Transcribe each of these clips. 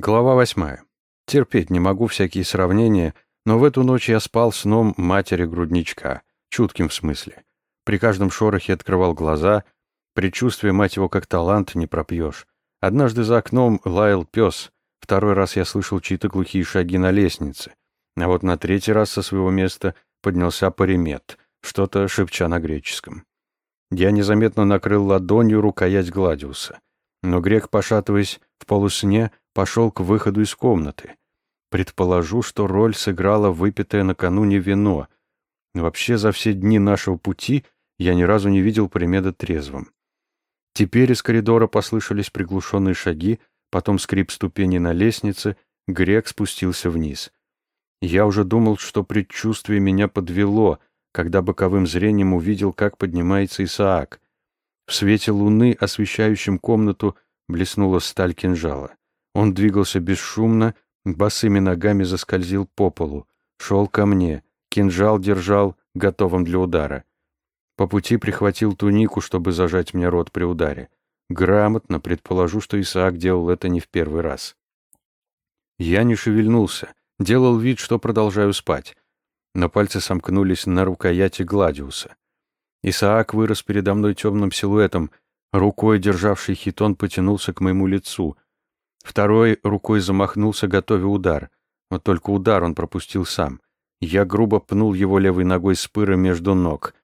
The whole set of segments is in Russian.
Глава восьмая. Терпеть не могу всякие сравнения, но в эту ночь я спал сном матери-грудничка, чутким в смысле. При каждом шорохе открывал глаза, предчувствие, мать его, как талант, не пропьешь. Однажды за окном лаял пес, второй раз я слышал чьи-то глухие шаги на лестнице, а вот на третий раз со своего места поднялся паримет, что-то шепча на греческом. Я незаметно накрыл ладонью рукоять Гладиуса, но грек, пошатываясь в полусне, пошел к выходу из комнаты. Предположу, что роль сыграла выпитое накануне вино. Вообще, за все дни нашего пути я ни разу не видел Примеда трезвым. Теперь из коридора послышались приглушенные шаги, потом скрип ступени на лестнице, грек спустился вниз. Я уже думал, что предчувствие меня подвело, когда боковым зрением увидел, как поднимается Исаак. В свете луны, освещающем комнату, блеснула сталь кинжала. Он двигался бесшумно, босыми ногами заскользил по полу, шел ко мне, кинжал держал, готовым для удара. По пути прихватил тунику, чтобы зажать мне рот при ударе. Грамотно предположу, что Исаак делал это не в первый раз. Я не шевельнулся, делал вид, что продолжаю спать. Но пальцы сомкнулись на рукояти Гладиуса. Исаак вырос передо мной темным силуэтом, рукой, державший хитон, потянулся к моему лицу — Второй рукой замахнулся, готовя удар. Вот только удар он пропустил сам. Я грубо пнул его левой ногой с пыра между ног.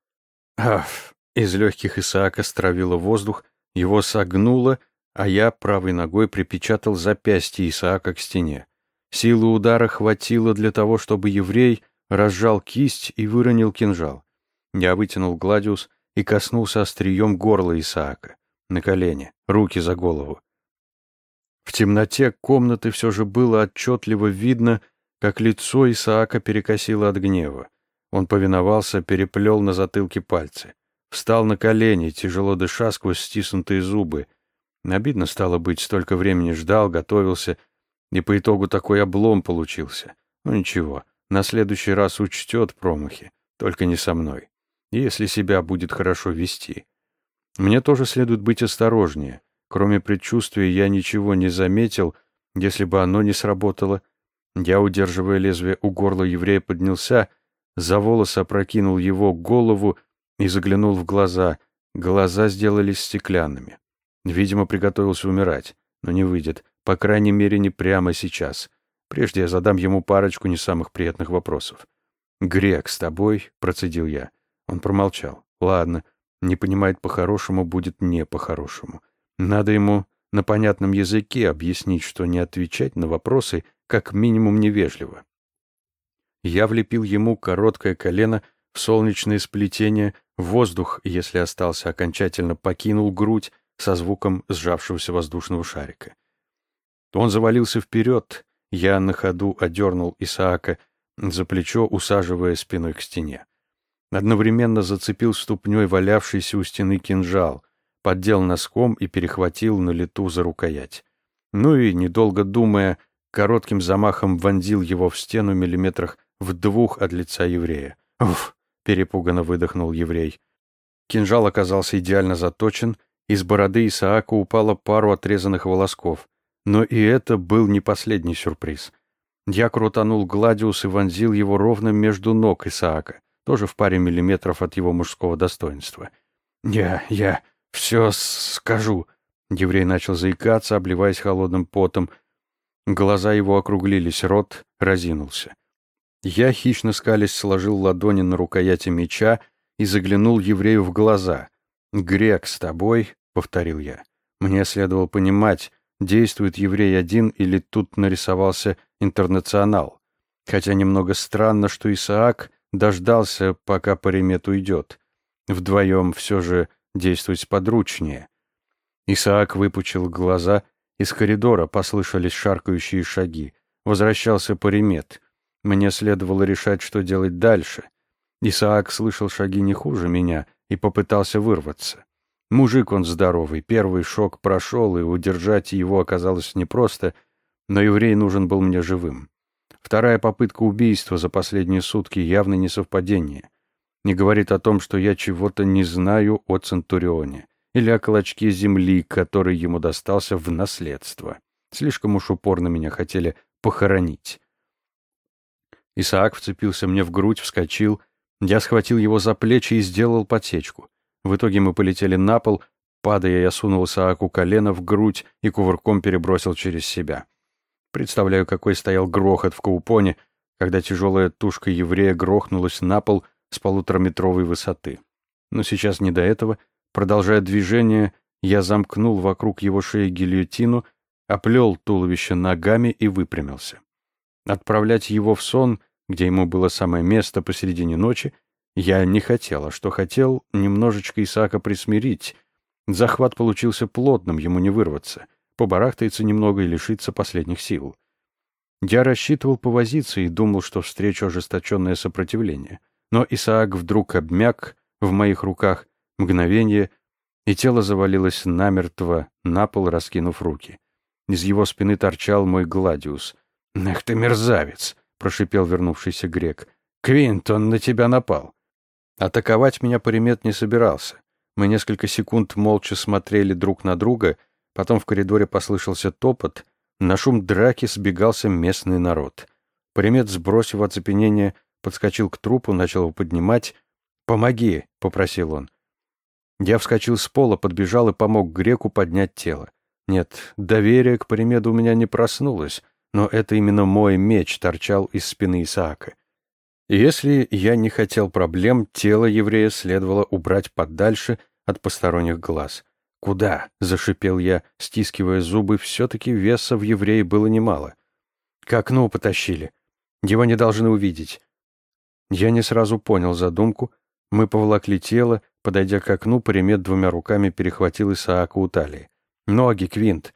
Аф! Из легких Исаака стравило воздух, его согнуло, а я правой ногой припечатал запястье Исаака к стене. Силы удара хватило для того, чтобы еврей разжал кисть и выронил кинжал. Я вытянул гладиус и коснулся острием горла Исаака. На колени, руки за голову. В темноте комнаты все же было отчетливо видно, как лицо Исаака перекосило от гнева. Он повиновался, переплел на затылке пальцы. Встал на колени, тяжело дыша сквозь стиснутые зубы. Обидно стало быть, столько времени ждал, готовился, и по итогу такой облом получился. Ну ничего, на следующий раз учтет промахи, только не со мной. Если себя будет хорошо вести. Мне тоже следует быть осторожнее. Кроме предчувствия я ничего не заметил, если бы оно не сработало. Я, удерживая лезвие у горла еврея, поднялся, за волосы опрокинул его голову и заглянул в глаза. Глаза сделались стеклянными. Видимо, приготовился умирать, но не выйдет, по крайней мере, не прямо сейчас. Прежде я задам ему парочку не самых приятных вопросов. «Грек, с тобой?» — процедил я. Он промолчал. «Ладно, не понимает по-хорошему, будет не по-хорошему. Надо ему на понятном языке объяснить, что не отвечать на вопросы как минимум невежливо. Я влепил ему короткое колено в солнечное сплетение, воздух, если остался, окончательно покинул грудь со звуком сжавшегося воздушного шарика. Он завалился вперед, я на ходу одернул Исаака за плечо, усаживая спиной к стене. Одновременно зацепил ступней валявшийся у стены кинжал — поддел носком и перехватил на лету за рукоять. Ну и, недолго думая, коротким замахом вонзил его в стену миллиметрах в двух от лица еврея. «Уф!» — перепуганно выдохнул еврей. Кинжал оказался идеально заточен, из бороды Исаака упало пару отрезанных волосков. Но и это был не последний сюрприз. Я крутанул Гладиус и вонзил его ровно между ног Исаака, тоже в паре миллиметров от его мужского достоинства. «Я... я...» «Все скажу». Еврей начал заикаться, обливаясь холодным потом. Глаза его округлились, рот разинулся. Я, хищно скались, сложил ладони на рукояти меча и заглянул еврею в глаза. «Грек с тобой», — повторил я. Мне следовало понимать, действует еврей один или тут нарисовался интернационал. Хотя немного странно, что Исаак дождался, пока Паримет уйдет. Вдвоем все же действовать подручнее. Исаак выпучил глаза, из коридора послышались шаркающие шаги. Возвращался Паримет. Мне следовало решать, что делать дальше. Исаак слышал шаги не хуже меня и попытался вырваться. Мужик он здоровый, первый шок прошел, и удержать его оказалось непросто, но еврей нужен был мне живым. Вторая попытка убийства за последние сутки явно не совпадение не говорит о том, что я чего-то не знаю о Центурионе или о клочке земли, который ему достался в наследство. Слишком уж упорно меня хотели похоронить. Исаак вцепился мне в грудь, вскочил. Я схватил его за плечи и сделал подсечку. В итоге мы полетели на пол. Падая, я сунул Исааку колено в грудь и кувырком перебросил через себя. Представляю, какой стоял грохот в Каупоне, когда тяжелая тушка еврея грохнулась на пол с полутораметровой высоты. Но сейчас не до этого. Продолжая движение, я замкнул вокруг его шеи гильотину, оплел туловище ногами и выпрямился. Отправлять его в сон, где ему было самое место посередине ночи, я не хотел, а что хотел, немножечко Исаака присмирить. Захват получился плотным, ему не вырваться. Побарахтается немного и лишится последних сил. Я рассчитывал повозиться и думал, что встречу ожесточенное сопротивление. Но Исаак вдруг обмяк в моих руках, мгновение, и тело завалилось намертво на пол, раскинув руки. Из его спины торчал мой гладиус. «Эх ты мерзавец!» — прошипел вернувшийся грек. «Квинт, он на тебя напал!» Атаковать меня Паримет не собирался. Мы несколько секунд молча смотрели друг на друга, потом в коридоре послышался топот, на шум драки сбегался местный народ. Паримет, сбросив оцепенение, подскочил к трупу, начал его поднимать. «Помоги!» — попросил он. Я вскочил с пола, подбежал и помог греку поднять тело. Нет, доверие к Паримеду у меня не проснулось, но это именно мой меч торчал из спины Исаака. Если я не хотел проблем, тело еврея следовало убрать подальше от посторонних глаз. «Куда?» — зашипел я, стискивая зубы. Все-таки веса в еврее было немало. «К окну потащили. Его не должны увидеть». Я не сразу понял задумку. Мы поволокли тело. Подойдя к окну, Паримет двумя руками перехватил Исаака у талии. «Ноги, Квинт!»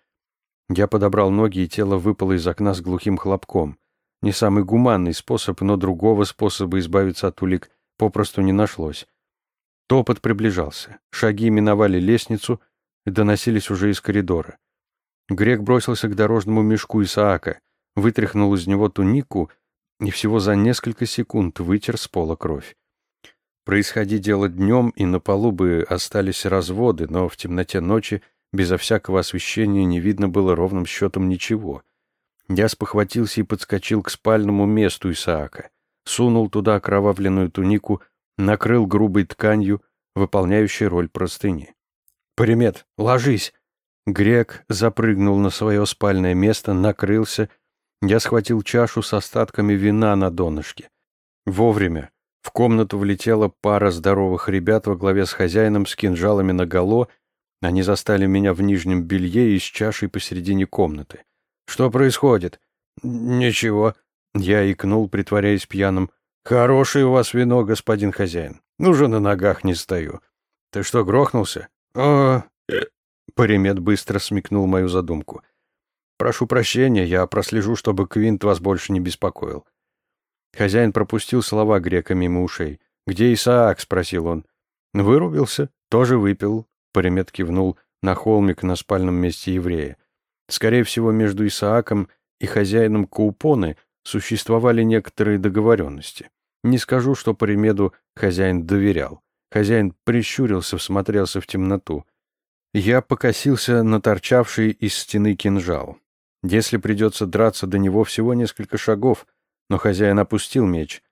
Я подобрал ноги, и тело выпало из окна с глухим хлопком. Не самый гуманный способ, но другого способа избавиться от улик попросту не нашлось. Топот приближался. Шаги миновали лестницу и доносились уже из коридора. Грек бросился к дорожному мешку Исаака, вытряхнул из него тунику и всего за несколько секунд вытер с пола кровь. Происходи дело днем, и на полу бы остались разводы, но в темноте ночи безо всякого освещения не видно было ровным счетом ничего. Я спохватился и подскочил к спальному месту Исаака, сунул туда окровавленную тунику, накрыл грубой тканью, выполняющей роль простыни. «Примет, ложись!» Грек запрыгнул на свое спальное место, накрылся. Я схватил чашу с остатками вина на донышке. Вовремя. В комнату влетела пара здоровых ребят во главе с хозяином с кинжалами наголо. Они застали меня в нижнем белье и с чашей посередине комнаты. «Что происходит?» «Ничего». Я икнул, притворяясь пьяным. «Хорошее у вас вино, господин хозяин. Уже на ногах не стою. Ты что, грохнулся?» «О...» Паримет быстро смекнул мою задумку. «Прошу прощения, я прослежу, чтобы Квинт вас больше не беспокоил». Хозяин пропустил слова грека мимо ушей. «Где Исаак?» — спросил он. «Вырубился. Тоже выпил». Паримет кивнул на холмик на спальном месте еврея. Скорее всего, между Исааком и хозяином Каупоны существовали некоторые договоренности. Не скажу, что по ремеду хозяин доверял. Хозяин прищурился, всмотрелся в темноту. Я покосился на торчавший из стены кинжал. Если придется драться до него всего несколько шагов, но хозяин опустил меч.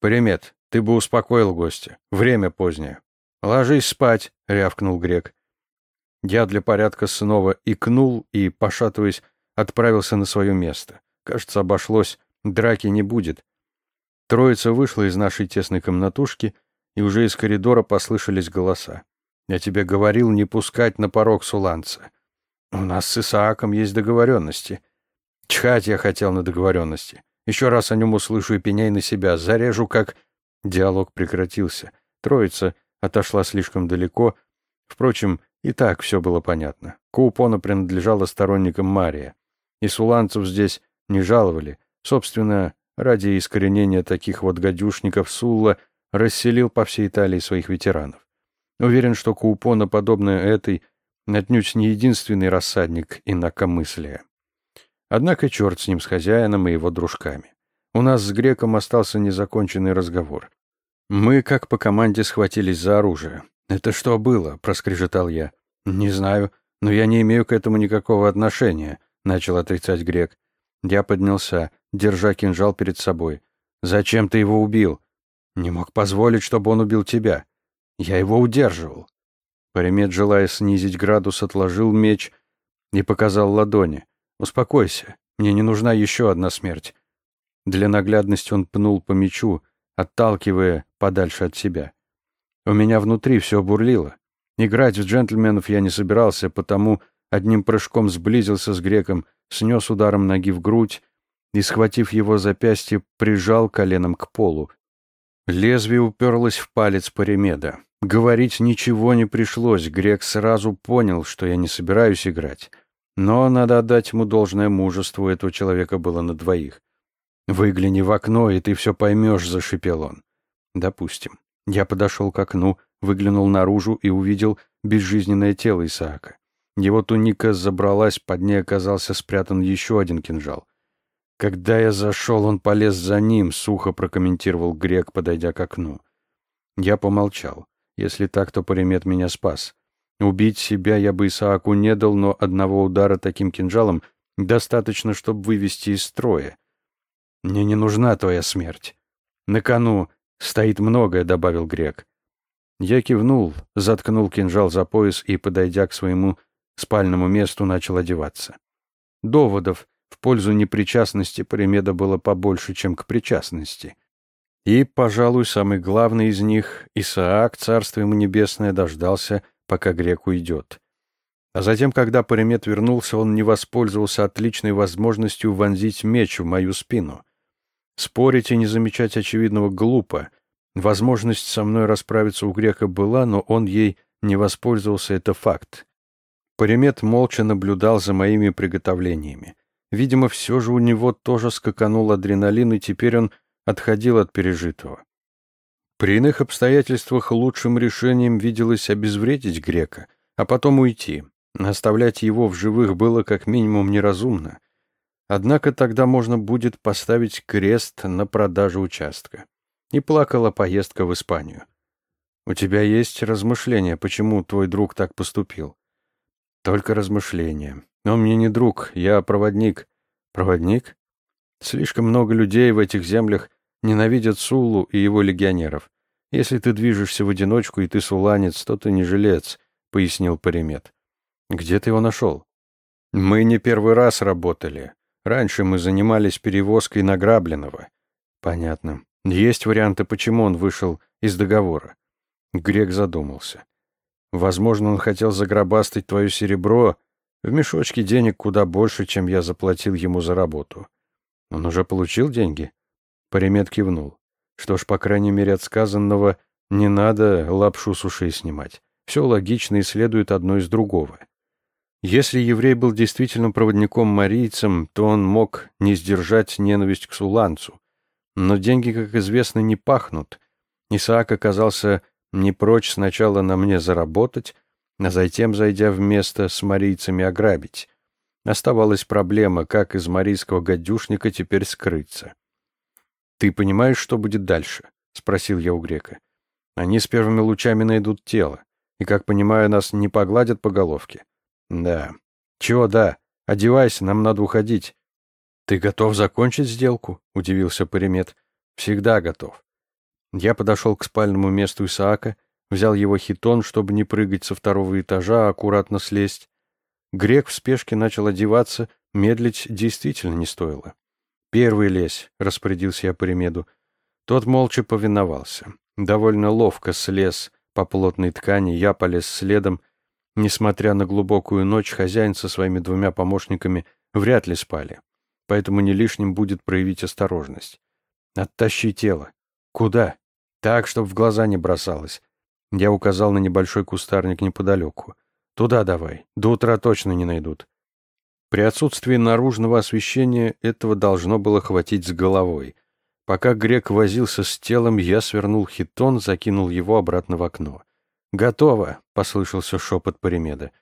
«Примет, ты бы успокоил гостя. Время позднее». «Ложись спать», — рявкнул грек. Я для порядка снова икнул и, пошатываясь, отправился на свое место. Кажется, обошлось, драки не будет. Троица вышла из нашей тесной комнатушки, и уже из коридора послышались голоса. «Я тебе говорил не пускать на порог суланца. У нас с Исааком есть договоренности». Чхать я хотел на договоренности. Еще раз о нем услышу и пеняй на себя. Зарежу, как... Диалог прекратился. Троица отошла слишком далеко. Впрочем, и так все было понятно. Каупона принадлежала сторонникам Мария. И суланцев здесь не жаловали. Собственно, ради искоренения таких вот гадюшников Сулла расселил по всей Италии своих ветеранов. Уверен, что Каупона, подобная этой, отнюдь не единственный рассадник инакомыслия. Однако черт с ним, с хозяином и его дружками. У нас с греком остался незаконченный разговор. Мы, как по команде, схватились за оружие. «Это что было?» — проскрежетал я. «Не знаю, но я не имею к этому никакого отношения», — начал отрицать грек. Я поднялся, держа кинжал перед собой. «Зачем ты его убил?» «Не мог позволить, чтобы он убил тебя. Я его удерживал». Паримет, желая снизить градус, отложил меч и показал ладони. «Успокойся, мне не нужна еще одна смерть». Для наглядности он пнул по мечу, отталкивая подальше от себя. У меня внутри все бурлило. Играть в джентльменов я не собирался, потому одним прыжком сблизился с греком, снес ударом ноги в грудь и, схватив его запястье, прижал коленом к полу. Лезвие уперлось в палец Паримеда. Говорить ничего не пришлось, грек сразу понял, что я не собираюсь играть. Но надо отдать ему должное мужество, этого человека было на двоих. «Выгляни в окно, и ты все поймешь», — зашипел он. «Допустим». Я подошел к окну, выглянул наружу и увидел безжизненное тело Исаака. Его туника забралась, под ней оказался спрятан еще один кинжал. Когда я зашел, он полез за ним, сухо прокомментировал грек, подойдя к окну. Я помолчал. Если так, то Паримет меня спас. Убить себя я бы Исааку не дал, но одного удара таким кинжалом достаточно, чтобы вывести из строя. Мне не нужна твоя смерть. На кону стоит многое, добавил грек. Я кивнул, заткнул кинжал за пояс и, подойдя к своему спальному месту, начал одеваться. Доводов в пользу непричастности Паримеда было побольше, чем к причастности. И, пожалуй, самый главный из них, Исаак, царство ему небесное, дождался, пока грек уйдет. А затем, когда Паримет вернулся, он не воспользовался отличной возможностью вонзить меч в мою спину. Спорить и не замечать очевидного глупо. Возможность со мной расправиться у грека была, но он ей не воспользовался, это факт. Паримет молча наблюдал за моими приготовлениями. Видимо, все же у него тоже скаканул адреналин, и теперь он отходил от пережитого. При иных обстоятельствах лучшим решением виделось обезвредить грека, а потом уйти. Оставлять его в живых было как минимум неразумно. Однако тогда можно будет поставить крест на продажу участка. И плакала поездка в Испанию. У тебя есть размышления, почему твой друг так поступил? Только размышления. Он мне не друг, я проводник. Проводник? Слишком много людей в этих землях ненавидят Сулу и его легионеров. Если ты движешься в одиночку и ты суланец, то ты не жилец, — пояснил Паримет. Где ты его нашел? Мы не первый раз работали. Раньше мы занимались перевозкой награбленного. Понятно. Есть варианты, почему он вышел из договора. Грек задумался. Возможно, он хотел загробастать твое серебро. В мешочке денег куда больше, чем я заплатил ему за работу. Он уже получил деньги? Паримет кивнул. Что ж, по крайней мере, от сказанного не надо лапшу с ушей снимать. Все логично и следует одно из другого. Если еврей был действительно проводником-марийцем, то он мог не сдержать ненависть к суланцу. Но деньги, как известно, не пахнут. Исаак оказался не прочь сначала на мне заработать, а затем, зайдя в место с марийцами, ограбить. Оставалась проблема, как из марийского гадюшника теперь скрыться. «Ты понимаешь, что будет дальше?» — спросил я у грека. «Они с первыми лучами найдут тело, и, как понимаю, нас не погладят по головке. Да. Чего да? Одевайся, нам надо уходить. Ты готов закончить сделку? Удивился Паримет. Всегда готов. Я подошел к спальному месту Исаака, взял его хитон, чтобы не прыгать со второго этажа, а аккуратно слезть. Грек в спешке начал одеваться, медлить действительно не стоило. «Первый лезь», — распорядился я Паримеду. Тот молча повиновался. Довольно ловко слез по плотной ткани, я полез следом, Несмотря на глубокую ночь, хозяин со своими двумя помощниками вряд ли спали, поэтому не лишним будет проявить осторожность. «Оттащи тело». «Куда?» «Так, чтобы в глаза не бросалось». Я указал на небольшой кустарник неподалеку. «Туда давай, до утра точно не найдут». При отсутствии наружного освещения этого должно было хватить с головой. Пока грек возился с телом, я свернул хитон, закинул его обратно в окно. «Готово», — послышался шепот Паримеда.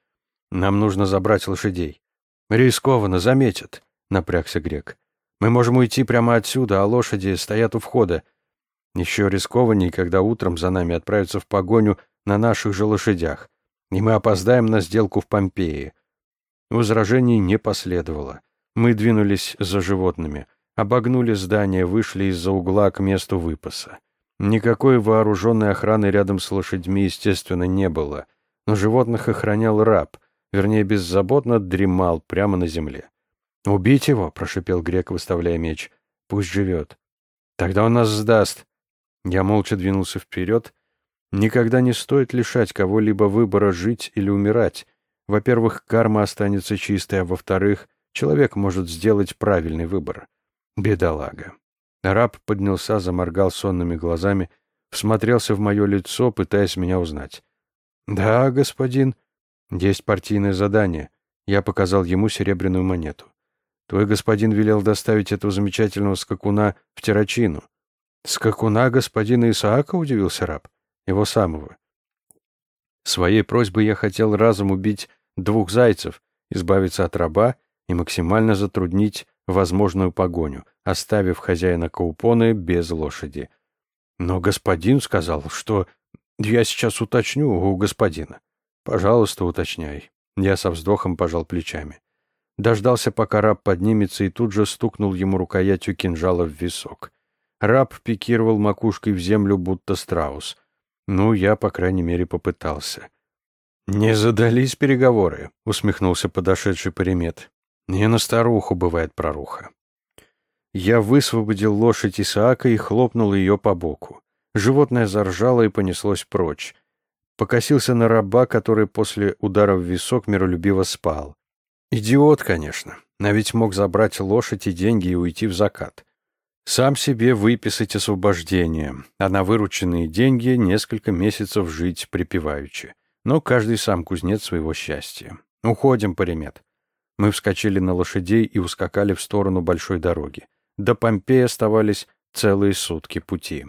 «Нам нужно забрать лошадей». «Рискованно, заметят», — напрягся грек. «Мы можем уйти прямо отсюда, а лошади стоят у входа. Еще рискованней, когда утром за нами отправятся в погоню на наших же лошадях, и мы опоздаем на сделку в Помпеи». Возражений не последовало. Мы двинулись за животными, обогнули здание, вышли из-за угла к месту выпаса. Никакой вооруженной охраны рядом с лошадьми, естественно, не было, но животных охранял раб, вернее, беззаботно дремал прямо на земле. «Убить его!» — прошипел грек, выставляя меч. «Пусть живет. Тогда он нас сдаст». Я молча двинулся вперед. Никогда не стоит лишать кого-либо выбора жить или умирать. Во-первых, карма останется чистой, а во-вторых, человек может сделать правильный выбор. Бедолага. Раб поднялся, заморгал сонными глазами, всмотрелся в мое лицо, пытаясь меня узнать. «Да, господин. Есть партийное задание». Я показал ему серебряную монету. «Твой господин велел доставить этого замечательного скакуна в Террачину». «Скакуна господина Исаака?» — удивился раб. «Его самого». Своей просьбой я хотел разом убить двух зайцев, избавиться от раба и максимально затруднить возможную погоню, оставив хозяина Каупоны без лошади. Но господин сказал, что я сейчас уточню у господина. Пожалуйста, уточняй. Я со вздохом пожал плечами. Дождался, пока раб поднимется, и тут же стукнул ему рукоятью кинжала в висок. Раб пикировал макушкой в землю, будто страус. Ну, я, по крайней мере, попытался. «Не задались переговоры», — усмехнулся подошедший паримет. Не на старуху бывает проруха. Я высвободил лошадь Исаака и хлопнул ее по боку. Животное заржало и понеслось прочь. Покосился на раба, который после удара в висок миролюбиво спал. Идиот, конечно, но ведь мог забрать лошадь и деньги и уйти в закат. Сам себе выписать освобождение, а на вырученные деньги несколько месяцев жить припеваючи. Но каждый сам кузнец своего счастья. Уходим, Паримет. Мы вскочили на лошадей и ускакали в сторону большой дороги. До Помпеи оставались целые сутки пути.